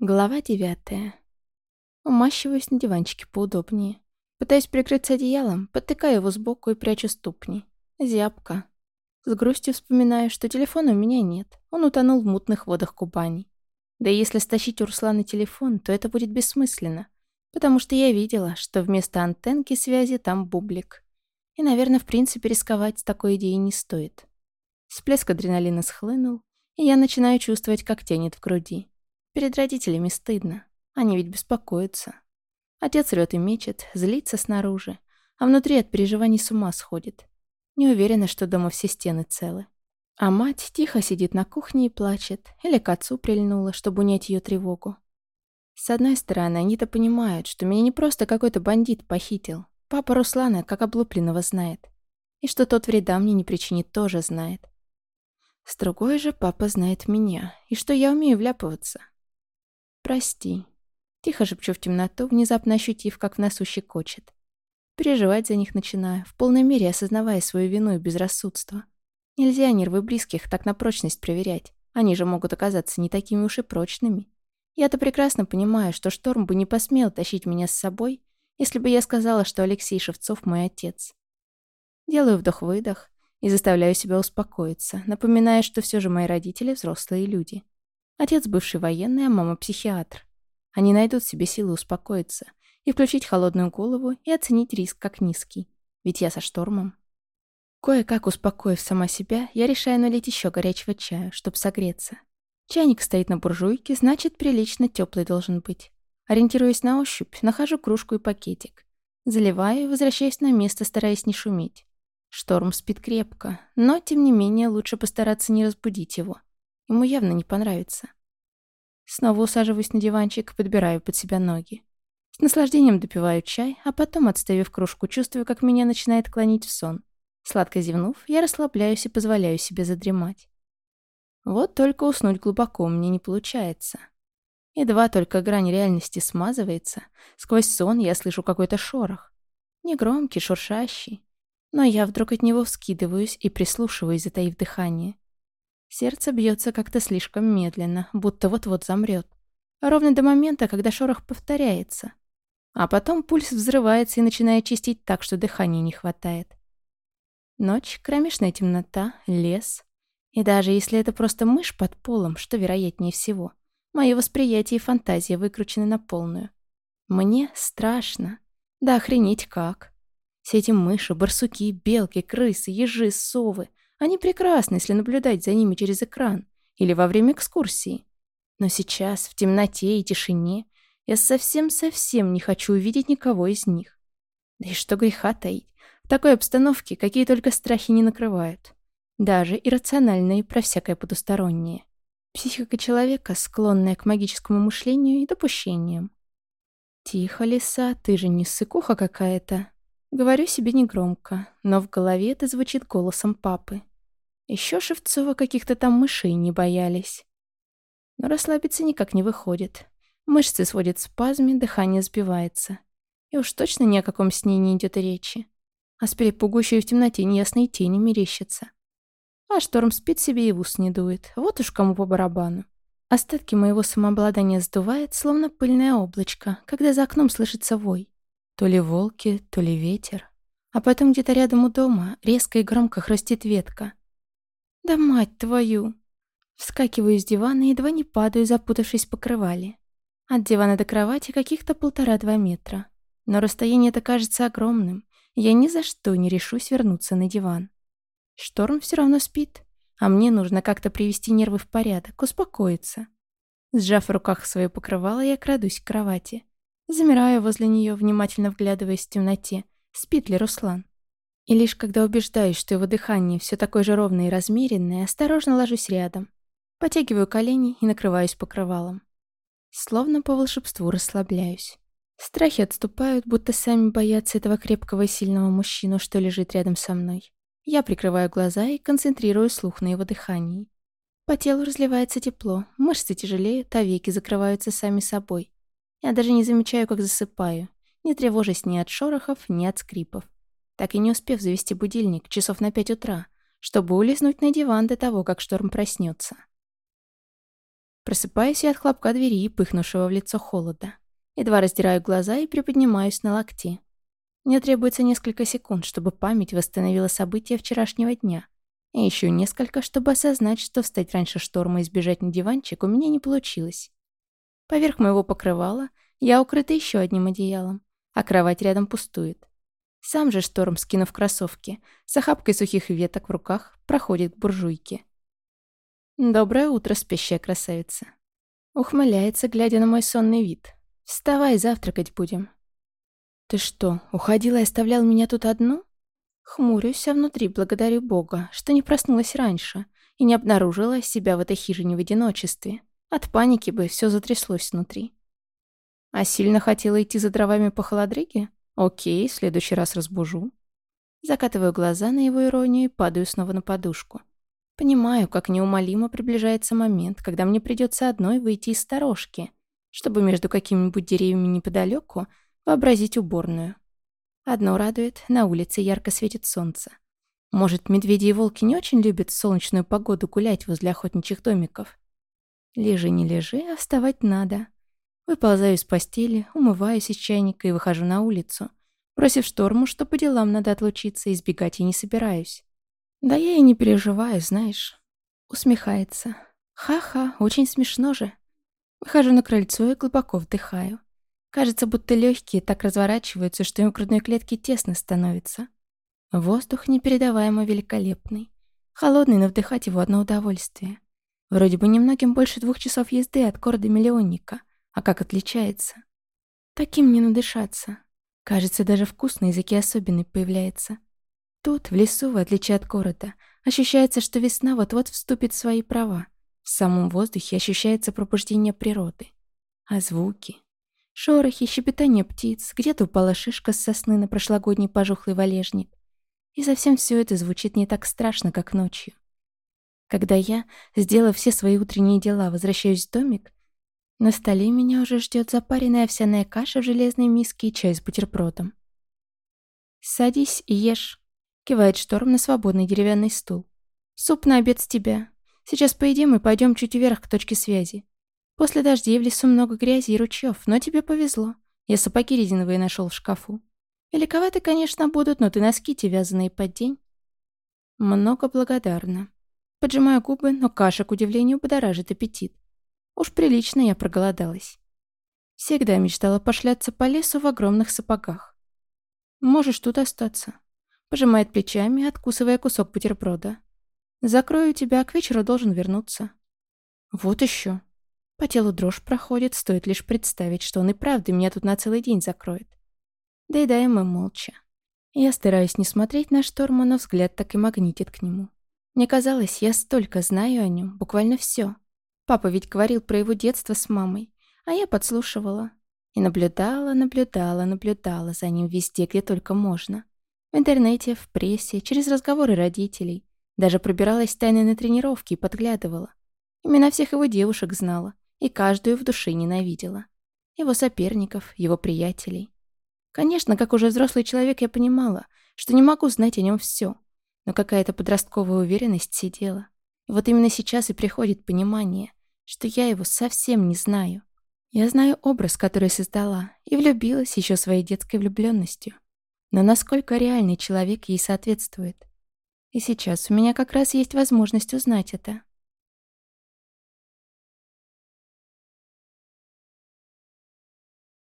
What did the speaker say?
Глава девятая. Умащиваюсь на диванчике поудобнее. Пытаюсь прикрыться одеялом, подтыкаю его сбоку и прячу ступни. Зябко. С грустью вспоминаю, что телефона у меня нет. Он утонул в мутных водах Кубани. Да и если стащить у Руслана телефон, то это будет бессмысленно. Потому что я видела, что вместо антенки связи там бублик. И, наверное, в принципе, рисковать с такой идеей не стоит. Всплеск адреналина схлынул, и я начинаю чувствовать, как тянет в груди. Перед родителями стыдно. Они ведь беспокоятся. Отец рёт и мечет, злится снаружи, а внутри от переживаний с ума сходит. Не уверена, что дома все стены целы. А мать тихо сидит на кухне и плачет, или к отцу прильнула, чтобы унять ее тревогу. С одной стороны, они-то понимают, что меня не просто какой-то бандит похитил. Папа Руслана как облупленного знает. И что тот вреда мне не причинит, тоже знает. С другой же, папа знает меня, и что я умею вляпываться. «Прости». Тихо шепчу в темноту, внезапно ощутив, как в носу щекочет. Переживать за них начинаю, в полной мере осознавая свою вину и безрассудство. Нельзя нервы близких так на прочность проверять. Они же могут оказаться не такими уж и прочными. Я-то прекрасно понимаю, что Шторм бы не посмел тащить меня с собой, если бы я сказала, что Алексей Шевцов мой отец. Делаю вдох-выдох и заставляю себя успокоиться, напоминая, что все же мои родители взрослые люди. Отец бывший военный, а мама психиатр. Они найдут себе силы успокоиться и включить холодную голову и оценить риск как низкий. Ведь я со штормом. Кое-как успокоив сама себя, я решаю налить еще горячего чая, чтобы согреться. Чайник стоит на буржуйке, значит, прилично теплый должен быть. Ориентируясь на ощупь, нахожу кружку и пакетик. Заливаю и возвращаюсь на место, стараясь не шуметь. Шторм спит крепко, но, тем не менее, лучше постараться не разбудить его. Ему явно не понравится. Снова усаживаюсь на диванчик, подбираю под себя ноги. С наслаждением допиваю чай, а потом, отставив кружку, чувствую, как меня начинает клонить в сон. Сладко зевнув, я расслабляюсь и позволяю себе задремать. Вот только уснуть глубоко мне не получается. Едва только грань реальности смазывается, сквозь сон я слышу какой-то шорох. Негромкий, шуршащий. Но я вдруг от него вскидываюсь и прислушиваюсь, затаив дыхание. Сердце бьется как-то слишком медленно, будто вот-вот замрет. Ровно до момента, когда шорох повторяется. А потом пульс взрывается и начинает чистить так, что дыхания не хватает. Ночь, кромешная темнота, лес. И даже если это просто мышь под полом, что вероятнее всего, мое восприятие и фантазия выкручены на полную. Мне страшно. Да охренеть как. Все эти мыши, барсуки, белки, крысы, ежи, совы они прекрасны, если наблюдать за ними через экран или во время экскурсии. Но сейчас, в темноте и тишине, я совсем-совсем не хочу увидеть никого из них. Да и что греха таить, в такой обстановке какие только страхи не накрывают. Даже иррациональные про всякое потустороннее. Психика человека, склонная к магическому мышлению и допущениям. «Тихо, лиса, ты же не сыкуха какая-то». Говорю себе негромко, но в голове это звучит голосом папы. Еще Шевцова каких-то там мышей не боялись. Но расслабиться никак не выходит. Мышцы сводят спазме, дыхание сбивается. И уж точно ни о каком сне не идет речи. А с перепугущей в темноте неясные тени мерещатся. А шторм спит себе и в ус не дует. Вот уж кому по барабану. Остатки моего самообладания сдувает, словно пыльное облачко, когда за окном слышится вой. То ли волки, то ли ветер. А потом где-то рядом у дома резко и громко хрустит ветка. «Да мать твою!» Вскакиваю с дивана и едва не падаю, запутавшись в покрывале. От дивана до кровати каких-то полтора-два метра. Но расстояние-то кажется огромным, я ни за что не решусь вернуться на диван. Шторм все равно спит, а мне нужно как-то привести нервы в порядок, успокоиться. Сжав в руках свое покрывало, я крадусь к кровати. Замираю возле нее, внимательно вглядываясь в темноте. Спит ли Руслан? И лишь когда убеждаюсь, что его дыхание все такое же ровное и размеренное, осторожно ложусь рядом. Потягиваю колени и накрываюсь покрывалом. Словно по волшебству расслабляюсь. Страхи отступают, будто сами боятся этого крепкого и сильного мужчину, что лежит рядом со мной. Я прикрываю глаза и концентрирую слух на его дыхании. По телу разливается тепло, мышцы тяжелеют, а веки закрываются сами собой. Я даже не замечаю, как засыпаю, не тревожась ни от шорохов, ни от скрипов так и не успев завести будильник часов на пять утра, чтобы улизнуть на диван до того, как шторм проснется. Просыпаюсь я от хлопка двери пыхнувшего в лицо холода. Едва раздираю глаза и приподнимаюсь на локти. Мне требуется несколько секунд, чтобы память восстановила события вчерашнего дня. И еще несколько, чтобы осознать, что встать раньше шторма и сбежать на диванчик у меня не получилось. Поверх моего покрывала я укрыта еще одним одеялом, а кровать рядом пустует. Сам же шторм, скинув кроссовки, с охапкой сухих веток в руках, проходит к буржуйке. «Доброе утро, спящая красавица!» Ухмыляется, глядя на мой сонный вид. «Вставай, завтракать будем!» «Ты что, уходила и оставлял меня тут одну?» Хмурюсь, а внутри благодарю Бога, что не проснулась раньше и не обнаружила себя в этой хижине в одиночестве. От паники бы все затряслось внутри. А сильно хотела идти за дровами по холодриге? Окей, в следующий раз разбужу. Закатываю глаза на его иронию и падаю снова на подушку. Понимаю, как неумолимо приближается момент, когда мне придется одной выйти из сторожки, чтобы между какими-нибудь деревьями неподалеку вообразить уборную. Одно радует, на улице ярко светит солнце. Может, медведи и волки не очень любят солнечную погоду гулять возле охотничьих домиков? Лежи, не лежи, а вставать надо. Выползаю из постели, умываюсь из чайника и выхожу на улицу, бросив шторму, что по делам надо отлучиться, избегать я не собираюсь. Да я и не переживаю, знаешь. Усмехается. Ха-ха, очень смешно же. Выхожу на крыльцо и глубоко вдыхаю. Кажется, будто легкие так разворачиваются, что им в грудной клетке тесно становится. Воздух непередаваемо великолепный. Холодный, но вдыхать его одно удовольствие. Вроде бы немногим больше двух часов езды от города-миллионника. А как отличается? Таким не надышаться. Кажется, даже вкус на языке особенный появляется. Тут, в лесу, в отличие от города, ощущается, что весна вот-вот вступит в свои права. В самом воздухе ощущается пробуждение природы. А звуки? Шорохи, щебетание птиц, где-то упала шишка с сосны на прошлогодний пожухлый валежник. И совсем все это звучит не так страшно, как ночью. Когда я, сделав все свои утренние дела, возвращаюсь в домик, на столе меня уже ждет запаренная овсяная каша в железной миске и чай с бутербродом. «Садись и ешь», — кивает Шторм на свободный деревянный стул. «Суп на обед с тебя. Сейчас поедим и пойдем чуть вверх к точке связи. После дождей в лесу много грязи и ручьев, но тебе повезло. Я сапоги резиновые нашел в шкафу. Великоваты, конечно, будут, но ты носки те вязаные под день». «Много благодарна». Поджимаю губы, но каша, к удивлению, подоражит аппетит. Уж прилично я проголодалась. Всегда мечтала пошляться по лесу в огромных сапогах. «Можешь тут остаться», — пожимает плечами, откусывая кусок бутерброда. «Закрою тебя, к вечеру должен вернуться». «Вот еще». По телу дрожь проходит, стоит лишь представить, что он и правда меня тут на целый день закроет. Доедаем мы молча. Я стараюсь не смотреть на шторма, но взгляд так и магнитит к нему. Мне казалось, я столько знаю о нем, буквально все. Папа ведь говорил про его детство с мамой, а я подслушивала. И наблюдала, наблюдала, наблюдала за ним везде, где только можно. В интернете, в прессе, через разговоры родителей. Даже пробиралась тайно на тренировки и подглядывала. Имена всех его девушек знала и каждую в душе ненавидела. Его соперников, его приятелей. Конечно, как уже взрослый человек, я понимала, что не могу знать о нем все, но какая-то подростковая уверенность сидела. И вот именно сейчас и приходит понимание, что я его совсем не знаю. Я знаю образ, который создала, и влюбилась еще своей детской влюбленностью. Но насколько реальный человек ей соответствует? И сейчас у меня как раз есть возможность узнать это.